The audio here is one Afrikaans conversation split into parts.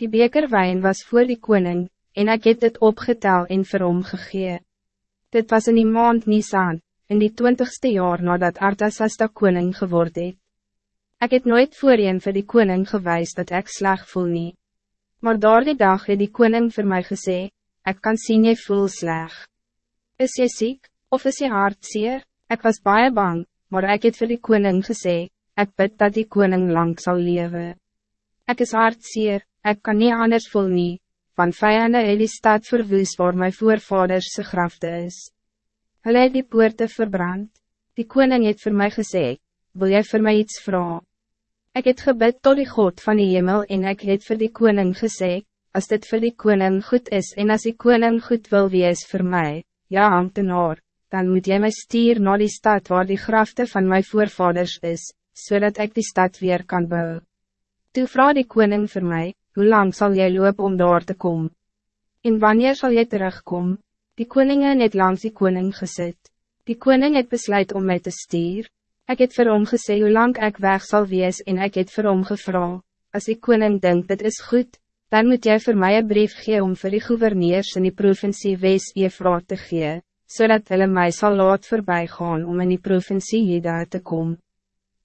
Die beker wijn was voor die koning, en ik het het opgetel en vir hom gegee. Dit was in die maand Nisan, in die twintigste jaar nadat Artasasta koning geworden het. Ik het nooit voorheen vir die koning gewijs dat ik sleg voel nie. Maar daar die dag het die koning voor mij gesê, ik kan zien jy voel sleg. Is jy ziek, of is jy hartseer? Ik was baie bang, maar ik het vir die koning gesê, ik bid dat die koning lang zal leven. Ik is hartseer, ik kan niet anders voel nie, want vijanden het die stad verwoes waar mijn voorvaders se grafte is. Hulle het die poorte verbrand, die koning het voor mij gesê, wil jij voor mij iets vragen? Ik het gebed tot die God van die hemel en ik het voor die koning gesê, als dit voor die koning goed is en als die koning goed wil wees voor mij, ja ambtenaar, dan moet jij mij stier naar die stad waar die grafte van mijn voorvaders is, zodat ik die stad weer kan bouwen. Toe vraag die koning voor mij, hoe lang zal jij loop om daar te komen? En wanneer zal jij terugkomen? Die koningen het langs die koning gezet. Die koning het besluit om mij te stier. Ik het vir hom gesê hoe lang ik weg zal wees en ik het vir hom gevra. As die koning denkt dit is goed, dan moet jij voor mij een brief gee om vir die gouverneurs in die provincie wees Efraat te gee, zodat hulle mij zal laat voorbij gaan om in die provincie Jeda te komen.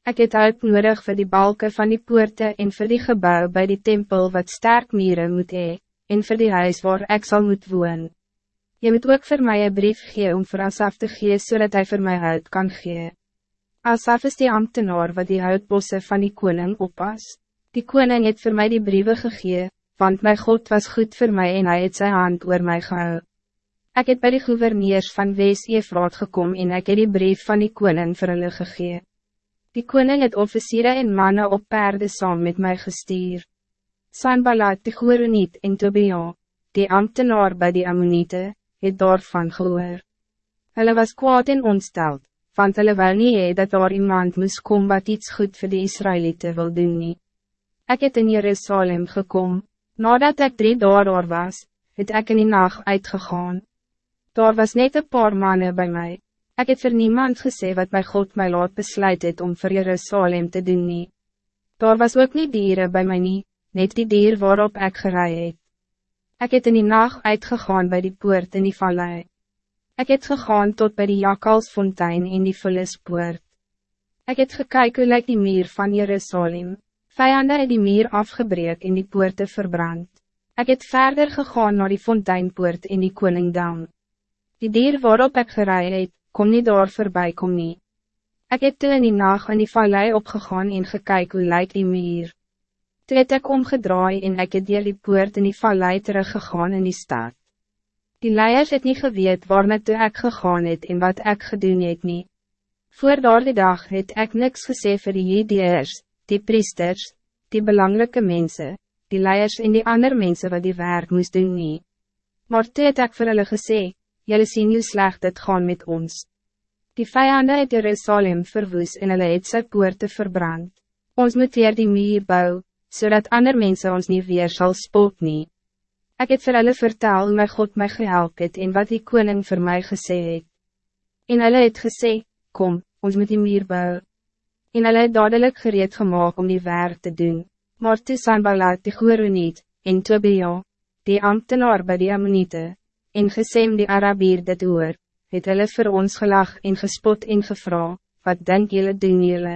Ik het hulp nodig voor die balken van die poorten en voor die gebouw bij die tempel wat sterk mieren moet hee, en voor die huis waar ik zal moet woon. Je moet ook voor mij een brief gee om voor Asaf te gee zodat hij voor mij huid kan gee. Asaf is die ambtenaar wat die huidbosse van die koning oppas. Die koning het voor mij die brieven gegee, want mijn God was goed voor mij en hij het zijn hand oor mij gehou. Ik het bij de gouverneurs van Wees gekomen en ik het die brief van die koning vir hulle gegee. Die koning het officieren en mannen op paarden saam met mij gestuur. Sanballat die Goeroniet en Tobia, die ambtenaar bij die Ammonite, het daarvan gehoor. Hulle was kwaad en ontsteld, want hulle wil nie hee dat daar iemand moest komen wat iets goed voor de Israëlieten wil doen nie. Ek het in Jerusalem gekom, nadat ik drie daar was, het ek in die nacht uitgegaan. Daar was net een paar mannen bij mij. Ik heb voor niemand gesê wat mijn God mij laat besluit het om voor Jerusalem te doen nie. Daar was ook niet dieren bij mij nie, net die dier waarop ik gerei het. Ek het in die nacht uitgegaan bij die poort in die vallei. Ik het gegaan tot bij die jakalsfontein in die vullispoort. Ik het gekyk hoe lyk die meer van Jerusalem. Vijanden het die meer afgebreek in die poorte verbrand. Ik het verder gegaan naar die fonteinpoort in die koningdam. Die dier waarop ik gerei het, kom niet daar voorbij kom nie. Ek het toe in die nacht in die vallei opgegaan en gekyk hoe lyk die muur. Toe het ek omgedraai en ek het dier die poort in die vallei teruggegaan in die stad. Die leiers het niet geweet waar toe ek gegaan het en wat ek gedoen het nie. Voor daar die dag het ek niks gesê vir die Jedeers, die priesters, die belangrijke mensen, die leiers en die ander mensen wat die werk moest doen nie. Maar toe het ek vir hulle gesê, jullie zien hoe slecht het gaan met ons. Die vijanden het Jerusalem verwoes en hulle het sy poorte verbrand. Ons moet weer die muur bou, zodat ander mensen ons niet weer zal spook nie. Ek het vir hulle vertel hoe my God my gehelp het en wat die koning voor mij gesê het. En hulle het gesê, kom, ons moet die muur bou. En hulle het dadelijk gereed gemaakt om die werk te doen. Maar toe Sanballat die Goeroniet, en Tobia, die ambtenaar by die Ammonite, en gesem die Arabier dit oor, het hulle vir ons gelag en gespot en gevra, wat denk julle doen julle?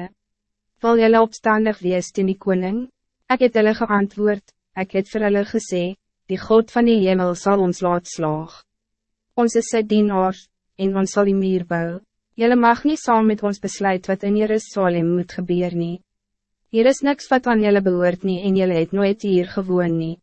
Wil julle opstandig wees in die koning? Ik het hulle geantwoord, ik het vir hulle gesê, die God van die hemel zal ons laat slaag. Ons is sy dienaars, en ons sal die meer bou. Julle mag niet saam met ons besluit wat in Jerusalem moet gebeuren. nie. Hier is niks wat aan julle behoort nie en julle het nooit hier gewoon nie.